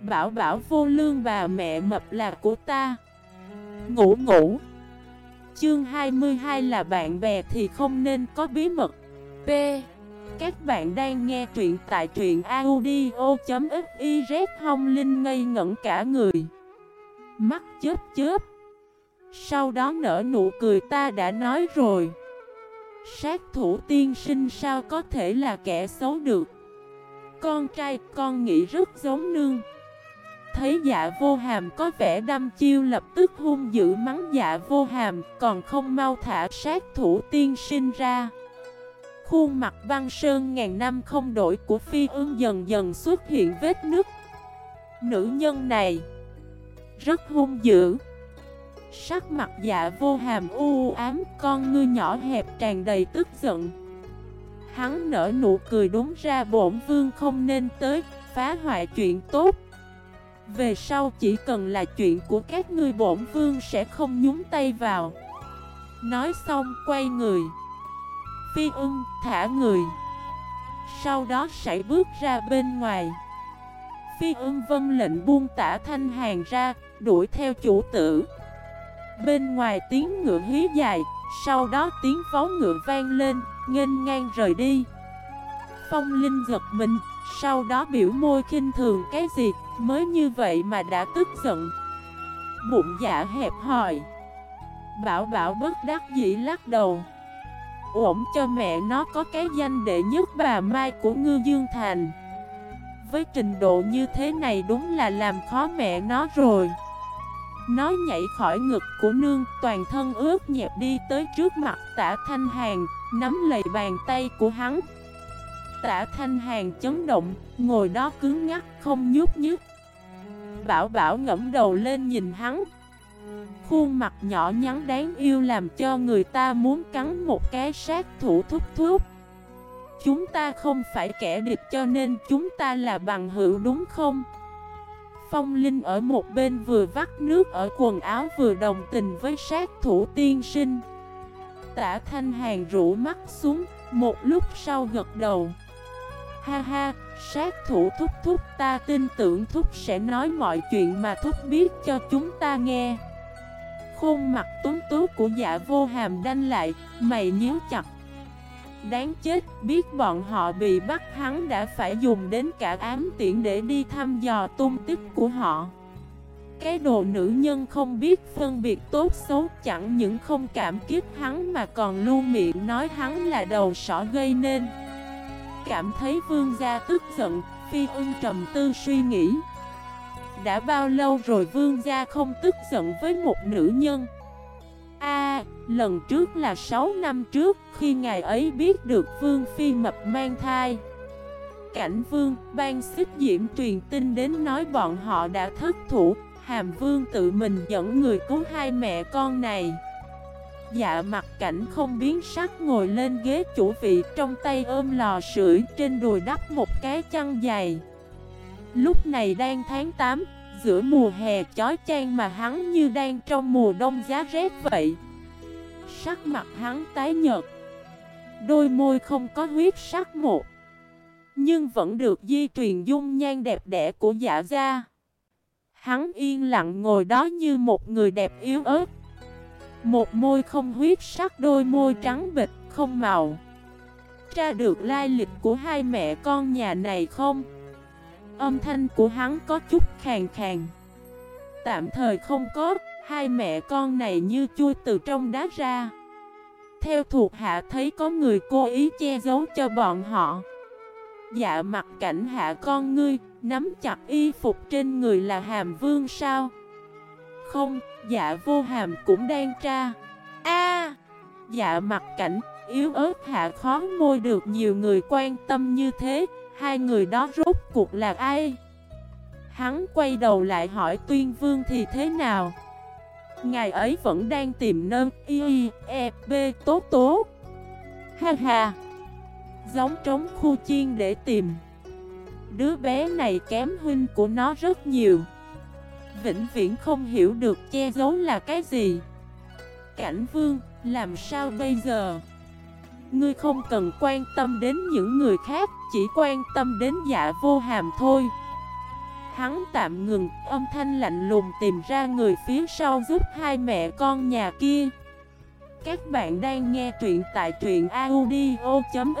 Bảo bảo vô lương bà mẹ mập là của ta. Ngủ ngủ. Chương 22 là bạn bè thì không nên có bí mật. P. Các bạn đang nghe truyện tại truyện audio.xyz Hông Linh ngây ngẩn cả người. Mắt chớp chớp. Sau đó nở nụ cười ta đã nói rồi. Sát thủ tiên sinh sao có thể là kẻ xấu được? Con trai, con nghĩ rất giống nương. Thấy dạ vô hàm có vẻ đâm chiêu lập tức hung dữ mắng dạ vô hàm, Còn không mau thả sát thủ tiên sinh ra. Khuôn mặt băng sơn ngàn năm không đổi của phi ương dần dần xuất hiện vết nứt. Nữ nhân này Rất hung dữ. Sắc mặt dạ vô hàm u ám, Con ngươi nhỏ hẹp tràn đầy tức giận. Hắn nở nụ cười đúng ra bổn vương không nên tới, Phá hoại chuyện tốt về sau chỉ cần là chuyện của các ngươi bổn vương sẽ không nhúng tay vào. Nói xong quay người. Phi ưng, thả người. Sau đó sải bước ra bên ngoài. Phi ưng vân lệnh buông tả thanh hàng ra, Đuổi theo chủ tử. Bên ngoài tiếng ngựa hí dài, Sau đó tiếng pháo ngựa vang lên, Nghênh ngang rời đi. Phong Linh giật mình, Sau đó biểu môi khinh thường cái gì, Mới như vậy mà đã tức giận. Bụng dạ hẹp hỏi Bảo bảo bất đắc dĩ lắc đầu. Ổn cho mẹ nó có cái danh đệ nhất bà Mai của Ngư Dương Thành. Với trình độ như thế này đúng là làm khó mẹ nó rồi. Nó nhảy khỏi ngực của nương, Toàn thân ướt nhẹp đi tới trước mặt tả thanh hàng, Nắm lấy bàn tay của hắn. Tả thanh hàng chấn động Ngồi đó cứng ngắc không nhúc nhích. Bảo bảo ngẫm đầu lên nhìn hắn. Khuôn mặt nhỏ nhắn đáng yêu làm cho người ta muốn cắn một cái sát thủ thúc thúc. Chúng ta không phải kẻ địch cho nên chúng ta là bằng hữu đúng không? Phong Linh ở một bên vừa vắt nước ở quần áo vừa đồng tình với sát thủ tiên sinh. Tả thanh hàng rũ mắt xuống, một lúc sau gật đầu. Ha ha, sát thủ thúc thúc ta tin tưởng thúc sẽ nói mọi chuyện mà thúc biết cho chúng ta nghe. Khuôn mặt tuấn tú của dạ vô hàm đanh lại, mày nhíu chặt. Đáng chết, biết bọn họ bị bắt hắn đã phải dùng đến cả ám tiện để đi thăm dò tung tích của họ. Cái đồ nữ nhân không biết phân biệt tốt xấu chẳng những không cảm kích hắn mà còn luôn miệng nói hắn là đầu sỏ gây nên cảm thấy vương gia tức giận, phi ưng trầm tư suy nghĩ. Đã bao lâu rồi vương gia không tức giận với một nữ nhân? A, lần trước là 6 năm trước khi ngài ấy biết được vương phi mập mang thai. Cảnh vương ban xích diễm truyền tin đến nói bọn họ đã thất thủ, hàm vương tự mình dẫn người cứu hai mẹ con này. Dạ mặt cảnh không biến sắc ngồi lên ghế chủ vị trong tay ôm lò sưởi trên đùi đắp một cái chăn dày Lúc này đang tháng 8, giữa mùa hè chói chang mà hắn như đang trong mùa đông giá rét vậy. Sắc mặt hắn tái nhợt Đôi môi không có huyết sắc một Nhưng vẫn được di truyền dung nhan đẹp đẽ của dạ gia. Hắn yên lặng ngồi đó như một người đẹp yếu ớt một môi không huyết sắc, đôi môi trắng bịch không màu. Tra được lai lịch của hai mẹ con nhà này không? Âm thanh của hắn có chút khàn khàn. Tạm thời không có, Hai mẹ con này như chui từ trong đá ra. Theo thuộc hạ thấy có người cố ý che giấu cho bọn họ. Dạ mặt cảnh hạ con ngươi, Nắm chặt y phục trên người là hàm vương sao? Không, dạ vô hàm cũng đang tra. A! Dạ mặt cảnh yếu ớt hạ khó môi được nhiều người quan tâm như thế. Hai người đó rốt cuộc là ai? Hắn quay đầu lại hỏi tuyên vương thì thế nào? Ngày ấy vẫn đang tìm nâng y e b tố tố. Ha ha. Giống trống khu chiên để tìm. Đứa bé này kém huynh của nó rất nhiều vĩnh viễn không hiểu được che giấu là cái gì Cảnh vương, làm sao bây giờ? Ngươi không cần quan tâm đến những người khác, chỉ quan tâm đến dạ vô hàm thôi Hắn tạm ngừng, âm thanh lạnh lùng tìm ra người phía sau giúp hai mẹ con nhà kia. Các bạn đang nghe truyện tại truyện audio.fif